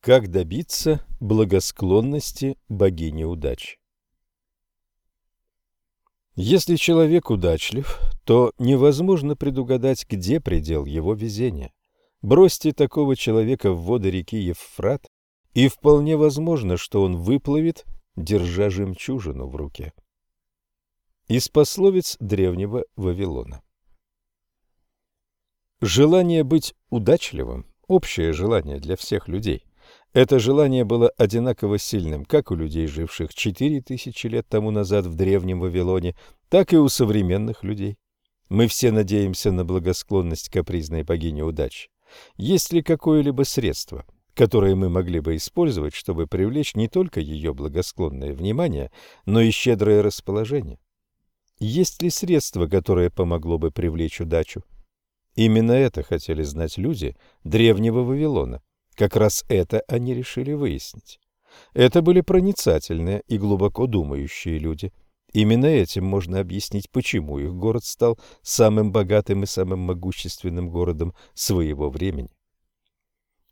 Как добиться благосклонности богини удачи? Если человек удачлив, то невозможно предугадать, где предел его везения. Бросьте такого человека в воды реки Евфрат, и вполне возможно, что он выплывет, держа жемчужину в руке. Из пословиц древнего Вавилона. Желание быть удачливым – общее желание для всех людей. Это желание было одинаково сильным как у людей, живших четыре тысячи лет тому назад в древнем Вавилоне, так и у современных людей. Мы все надеемся на благосклонность капризной богини удачи. Есть ли какое-либо средство, которое мы могли бы использовать, чтобы привлечь не только ее благосклонное внимание, но и щедрое расположение? Есть ли средство, которое помогло бы привлечь удачу? Именно это хотели знать люди древнего Вавилона. Как раз это они решили выяснить. Это были проницательные и глубоко думающие люди. Именно этим можно объяснить, почему их город стал самым богатым и самым могущественным городом своего времени.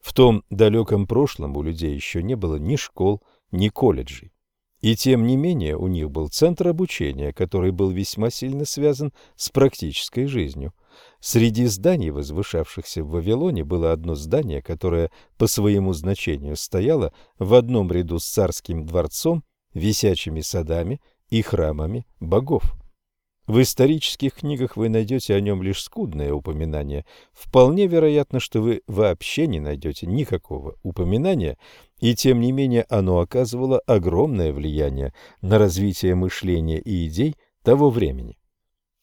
В том далеком прошлом у людей еще не было ни школ, ни колледжей. И тем не менее у них был центр обучения, который был весьма сильно связан с практической жизнью – Среди зданий, возвышавшихся в Вавилоне, было одно здание, которое по своему значению стояло в одном ряду с царским дворцом, висячими садами и храмами богов. В исторических книгах вы найдете о нем лишь скудное упоминание. Вполне вероятно, что вы вообще не найдете никакого упоминания, и тем не менее оно оказывало огромное влияние на развитие мышления и идей того времени.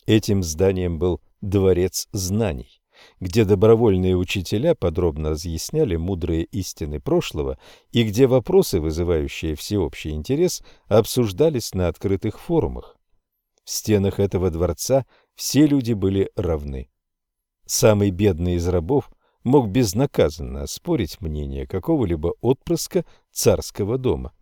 Этим зданием был дворец знаний, где добровольные учителя подробно разъясняли мудрые истины прошлого и где вопросы, вызывающие всеобщий интерес, обсуждались на открытых форумах. В стенах этого дворца все люди были равны. Самый бедный из рабов мог безнаказанно оспорить мнение какого-либо отпрыска царского дома.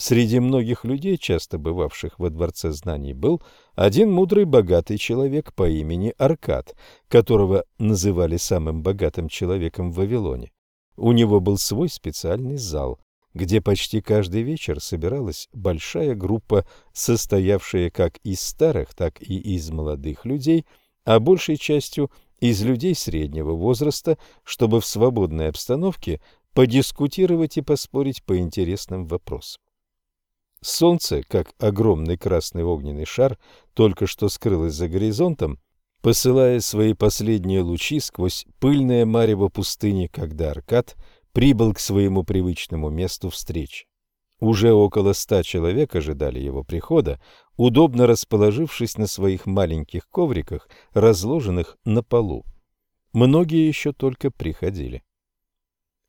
Среди многих людей, часто бывавших во Дворце знаний, был один мудрый богатый человек по имени Аркад, которого называли самым богатым человеком в Вавилоне. У него был свой специальный зал, где почти каждый вечер собиралась большая группа, состоявшая как из старых, так и из молодых людей, а большей частью из людей среднего возраста, чтобы в свободной обстановке подискутировать и поспорить по интересным вопросам. Солнце, как огромный красный огненный шар, только что скрылось за горизонтом, посылая свои последние лучи сквозь пыльное марево пустыни, когда Аркад прибыл к своему привычному месту встречи. Уже около ста человек ожидали его прихода, удобно расположившись на своих маленьких ковриках, разложенных на полу. Многие еще только приходили.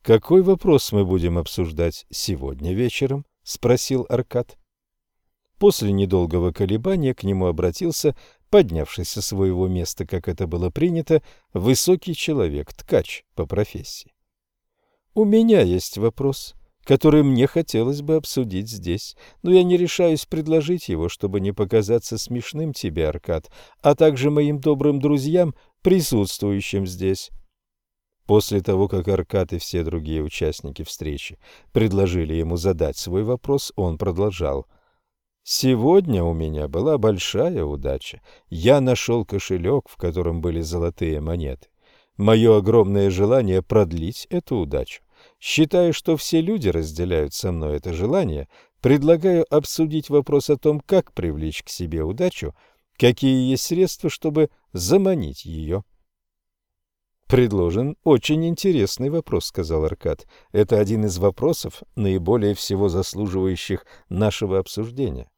Какой вопрос мы будем обсуждать сегодня вечером? — спросил Аркад. После недолгого колебания к нему обратился, поднявшись со своего места, как это было принято, высокий человек, ткач по профессии. «У меня есть вопрос, который мне хотелось бы обсудить здесь, но я не решаюсь предложить его, чтобы не показаться смешным тебе, Аркад, а также моим добрым друзьям, присутствующим здесь». После того, как Аркад и все другие участники встречи предложили ему задать свой вопрос, он продолжал. «Сегодня у меня была большая удача. Я нашел кошелек, в котором были золотые монеты. Мое огромное желание продлить эту удачу. Считаю, что все люди разделяют со мной это желание, предлагаю обсудить вопрос о том, как привлечь к себе удачу, какие есть средства, чтобы заманить ее. «Предложен очень интересный вопрос», — сказал Аркад. «Это один из вопросов, наиболее всего заслуживающих нашего обсуждения».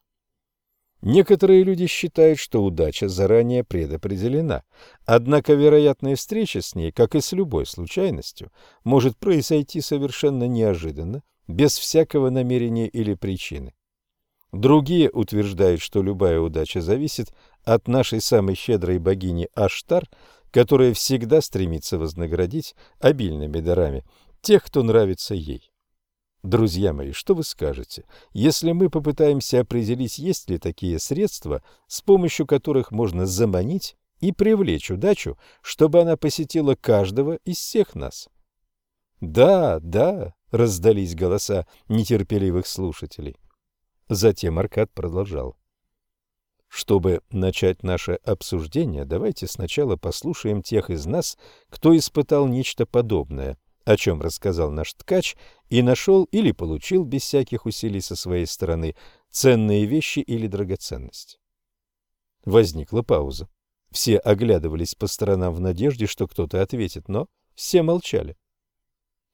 Некоторые люди считают, что удача заранее предопределена, однако вероятная встреча с ней, как и с любой случайностью, может произойти совершенно неожиданно, без всякого намерения или причины. Другие утверждают, что любая удача зависит от нашей самой щедрой богини Аштар – которая всегда стремится вознаградить обильными дарами тех, кто нравится ей. Друзья мои, что вы скажете, если мы попытаемся определить, есть ли такие средства, с помощью которых можно заманить и привлечь удачу, чтобы она посетила каждого из всех нас? Да, да, раздались голоса нетерпеливых слушателей. Затем Аркад продолжал. Чтобы начать наше обсуждение, давайте сначала послушаем тех из нас, кто испытал нечто подобное, о чем рассказал наш ткач и нашел или получил без всяких усилий со своей стороны ценные вещи или драгоценности. Возникла пауза. Все оглядывались по сторонам в надежде, что кто-то ответит, но все молчали.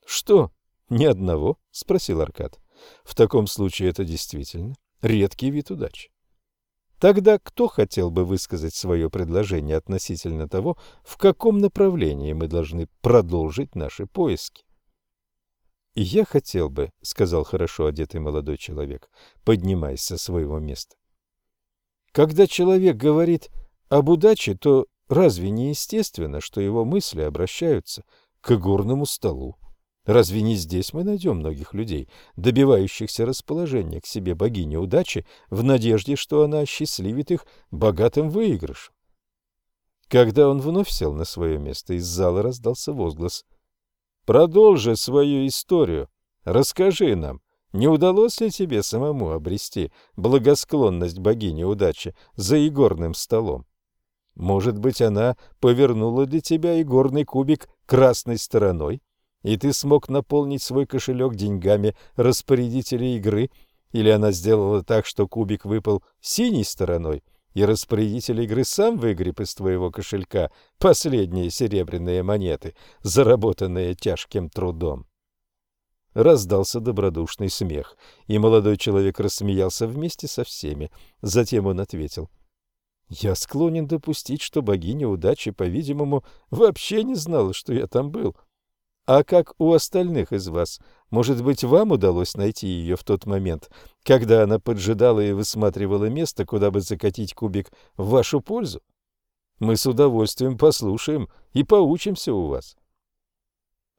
«Что? Ни одного?» — спросил Аркад. «В таком случае это действительно редкий вид удачи. Тогда кто хотел бы высказать свое предложение относительно того, в каком направлении мы должны продолжить наши поиски? «Я хотел бы», — сказал хорошо одетый молодой человек, поднимаясь со своего места. «Когда человек говорит об удаче, то разве не естественно, что его мысли обращаются к горному столу? Разве не здесь мы найдем многих людей, добивающихся расположения к себе богини удачи в надежде, что она осчастливит их богатым выигрышем? Когда он вновь сел на свое место, из зала раздался возглас. «Продолжи свою историю. Расскажи нам, не удалось ли тебе самому обрести благосклонность богини удачи за игорным столом? Может быть, она повернула для тебя игорный кубик красной стороной?» И ты смог наполнить свой кошелек деньгами распорядителя игры, или она сделала так, что кубик выпал синей стороной, и распорядитель игры сам выгреб из твоего кошелька последние серебряные монеты, заработанные тяжким трудом. Раздался добродушный смех, и молодой человек рассмеялся вместе со всеми. Затем он ответил. «Я склонен допустить, что богиня удачи, по-видимому, вообще не знала, что я там был. А как у остальных из вас? Может быть, вам удалось найти ее в тот момент, когда она поджидала и высматривала место, куда бы закатить кубик в вашу пользу? Мы с удовольствием послушаем и поучимся у вас.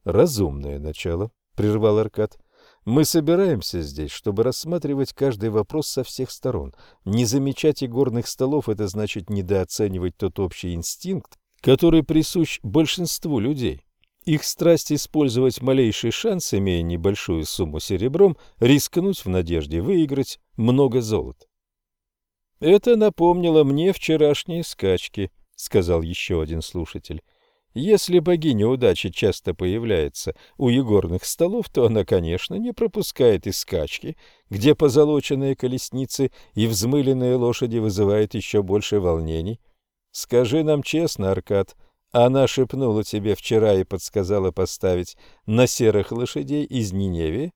Разумное начало, прервал Аркад. Мы собираемся здесь, чтобы рассматривать каждый вопрос со всех сторон. Не замечать игорных столов – это значит недооценивать тот общий инстинкт, который присущ большинству людей. Их страсть использовать малейший шанс, имея небольшую сумму серебром, рискнуть в надежде выиграть много золота. «Это напомнило мне вчерашние скачки», — сказал еще один слушатель. «Если богиня удачи часто появляется у егорных столов, то она, конечно, не пропускает и скачки, где позолоченные колесницы и взмыленные лошади вызывают еще больше волнений. Скажи нам честно, Аркад, — она шепнула тебе вчера и подсказала поставить на серых лошадей из Ниневии?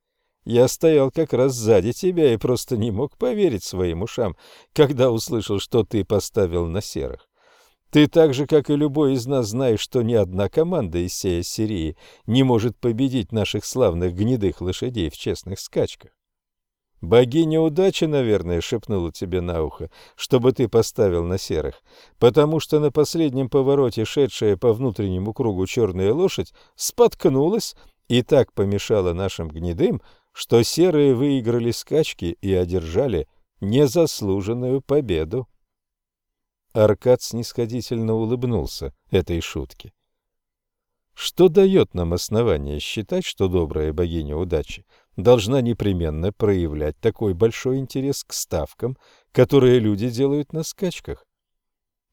Я стоял как раз сзади тебя и просто не мог поверить своим ушам, когда услышал, что ты поставил на серых. Ты так же, как и любой из нас, знаешь, что ни одна команда из всей Ассирии не может победить наших славных гнедых лошадей в честных скачках. Богиня удачи, наверное, шепнула тебе на ухо, чтобы ты поставил на серых, потому что на последнем повороте шедшая по внутреннему кругу черная лошадь споткнулась и так помешала нашим гнедым, что серые выиграли скачки и одержали незаслуженную победу. Аркад снисходительно улыбнулся этой шутке. Что дает нам основание считать, что добрая богиня удачи — должна непременно проявлять такой большой интерес к ставкам, которые люди делают на скачках.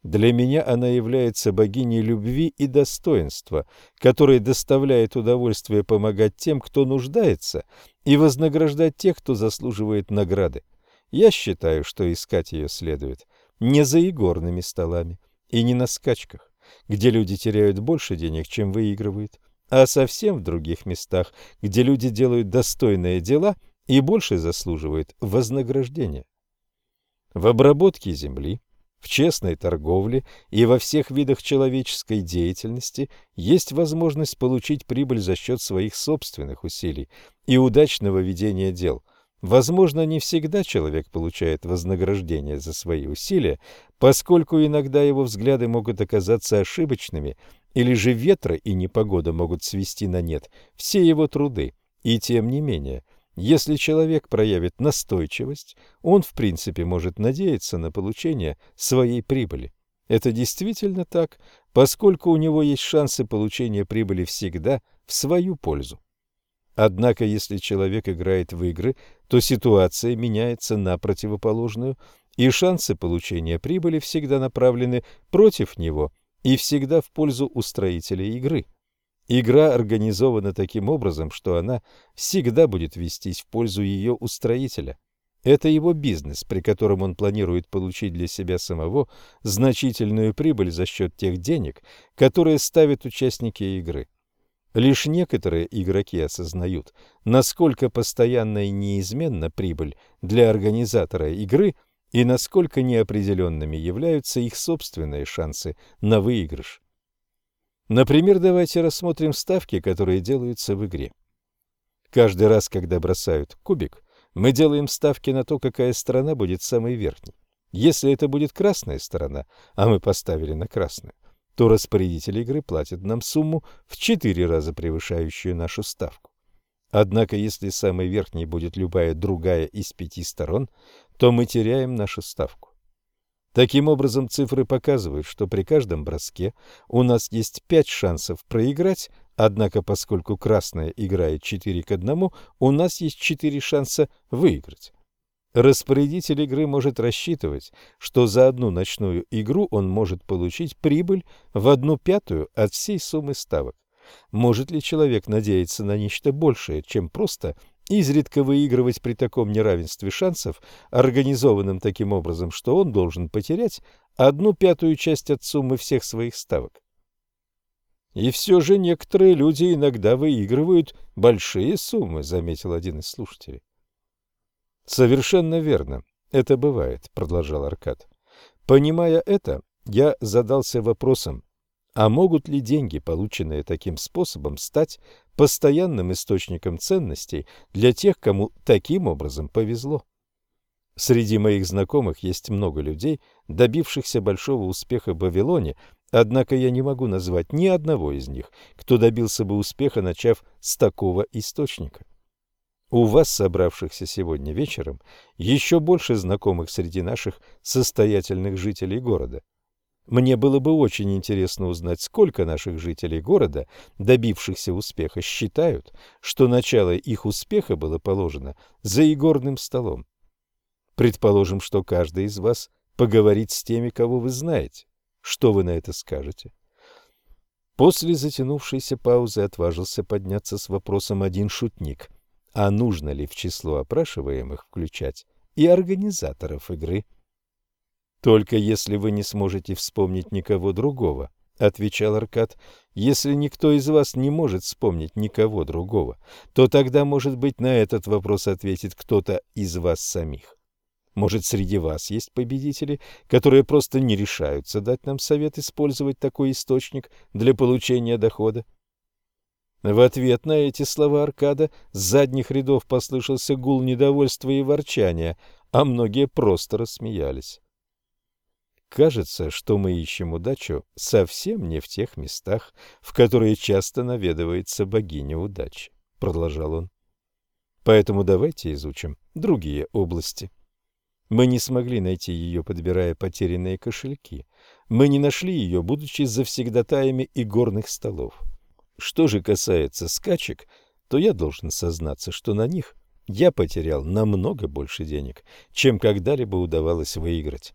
Для меня она является богиней любви и достоинства, которая доставляет удовольствие помогать тем, кто нуждается, и вознаграждать тех, кто заслуживает награды. Я считаю, что искать ее следует не за игорными столами и не на скачках, где люди теряют больше денег, чем выигрывают, а совсем в других местах, где люди делают достойные дела и больше заслуживают вознаграждения. В обработке земли, в честной торговле и во всех видах человеческой деятельности есть возможность получить прибыль за счет своих собственных усилий и удачного ведения дел. Возможно, не всегда человек получает вознаграждение за свои усилия, поскольку иногда его взгляды могут оказаться ошибочными – или же ветра и непогода могут свести на нет все его труды. И тем не менее, если человек проявит настойчивость, он в принципе может надеяться на получение своей прибыли. Это действительно так, поскольку у него есть шансы получения прибыли всегда в свою пользу. Однако, если человек играет в игры, то ситуация меняется на противоположную, и шансы получения прибыли всегда направлены против него и всегда в пользу устроителя игры. Игра организована таким образом, что она всегда будет вестись в пользу ее устроителя. Это его бизнес, при котором он планирует получить для себя самого значительную прибыль за счет тех денег, которые ставят участники игры. Лишь некоторые игроки осознают, насколько постоянна и неизменна прибыль для организатора игры и насколько неопределенными являются их собственные шансы на выигрыш. Например, давайте рассмотрим ставки, которые делаются в игре. Каждый раз, когда бросают кубик, мы делаем ставки на то, какая сторона будет самой верхней. Если это будет красная сторона, а мы поставили на красную, то распорядитель игры платит нам сумму в четыре раза превышающую нашу ставку. Однако, если самой верхней будет любая другая из пяти сторон, то мы теряем нашу ставку. Таким образом, цифры показывают, что при каждом броске у нас есть пять шансов проиграть, однако поскольку красная играет 4 к 1, у нас есть 4 шанса выиграть. Распорядитель игры может рассчитывать, что за одну ночную игру он может получить прибыль в одну пятую от всей суммы ставок. Может ли человек надеяться на нечто большее, чем просто изредка выигрывать при таком неравенстве шансов, организованном таким образом, что он должен потерять одну пятую часть от суммы всех своих ставок? И все же некоторые люди иногда выигрывают большие суммы, заметил один из слушателей. Совершенно верно. Это бывает, продолжал Аркад. Понимая это, я задался вопросом, а могут ли деньги, полученные таким способом, стать постоянным источником ценностей для тех, кому таким образом повезло? Среди моих знакомых есть много людей, добившихся большого успеха в Вавилоне, однако я не могу назвать ни одного из них, кто добился бы успеха, начав с такого источника. У вас, собравшихся сегодня вечером, еще больше знакомых среди наших состоятельных жителей города. Мне было бы очень интересно узнать, сколько наших жителей города, добившихся успеха, считают, что начало их успеха было положено за игорным столом. Предположим, что каждый из вас поговорит с теми, кого вы знаете. Что вы на это скажете? После затянувшейся паузы отважился подняться с вопросом один шутник – а нужно ли в число опрашиваемых включать и организаторов игры? Только если вы не сможете вспомнить никого другого, отвечал Аркад. Если никто из вас не может вспомнить никого другого, то тогда, может быть, на этот вопрос ответит кто-то из вас самих. Может, среди вас есть победители, которые просто не решаются дать нам совет использовать такой источник для получения дохода? В ответ на эти слова Аркада с задних рядов послышался гул недовольства и ворчания, а многие просто рассмеялись. Кажется, что мы ищем удачу совсем не в тех местах, в которые часто наведывается богиня удачи, продолжал он. Поэтому давайте изучим другие области. Мы не смогли найти ее, подбирая потерянные кошельки. Мы не нашли ее, будучи завсегдатаями игорных столов. Что же касается скачек, то я должен сознаться, что на них я потерял намного больше денег, чем когда-либо удавалось выиграть.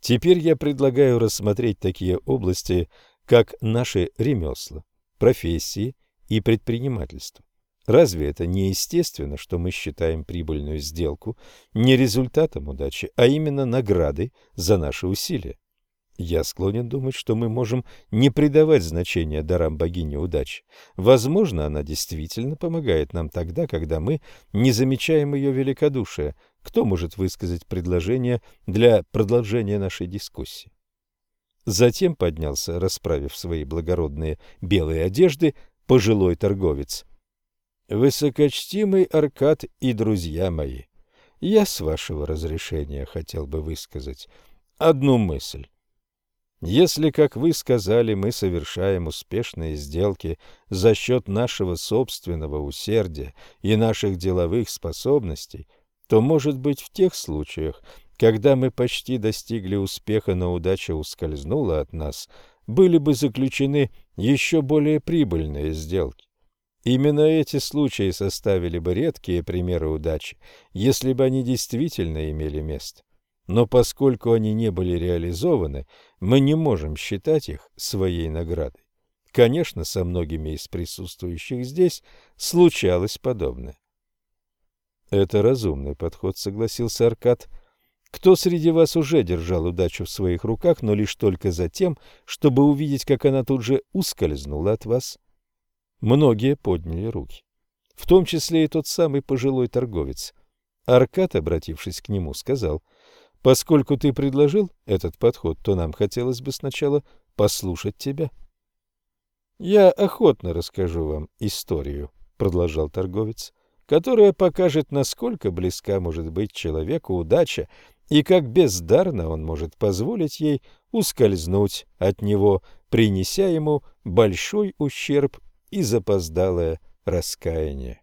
Теперь я предлагаю рассмотреть такие области, как наши ремесла, профессии и предпринимательство. Разве это не естественно, что мы считаем прибыльную сделку не результатом удачи, а именно наградой за наши усилия? Я склонен думать, что мы можем не придавать значения дарам богини удачи. Возможно, она действительно помогает нам тогда, когда мы не замечаем ее великодушия. Кто может высказать предложение для продолжения нашей дискуссии? Затем поднялся, расправив свои благородные белые одежды, пожилой торговец. «Высокочтимый Аркад и друзья мои, я, с вашего разрешения, хотел бы высказать одну мысль. Если, как вы сказали, мы совершаем успешные сделки за счет нашего собственного усердия и наших деловых способностей, то, может быть, в тех случаях, когда мы почти достигли успеха, но удача ускользнула от нас, были бы заключены еще более прибыльные сделки. Именно эти случаи составили бы редкие примеры удачи, если бы они действительно имели место. Но поскольку они не были реализованы, мы не можем считать их своей наградой. Конечно, со многими из присутствующих здесь случалось подобное. Это разумный подход, согласился Аркад. Кто среди вас уже держал удачу в своих руках, но лишь только за тем, чтобы увидеть, как она тут же ускользнула от вас? Многие подняли руки, в том числе и тот самый пожилой торговец. Аркад, обратившись к нему, сказал, «Поскольку ты предложил этот подход, то нам хотелось бы сначала послушать тебя». «Я охотно расскажу вам историю», — продолжал торговец, «которая покажет, насколько близка может быть человеку удача и как бездарно он может позволить ей ускользнуть от него, принеся ему большой ущерб и запоздалое раскаяние.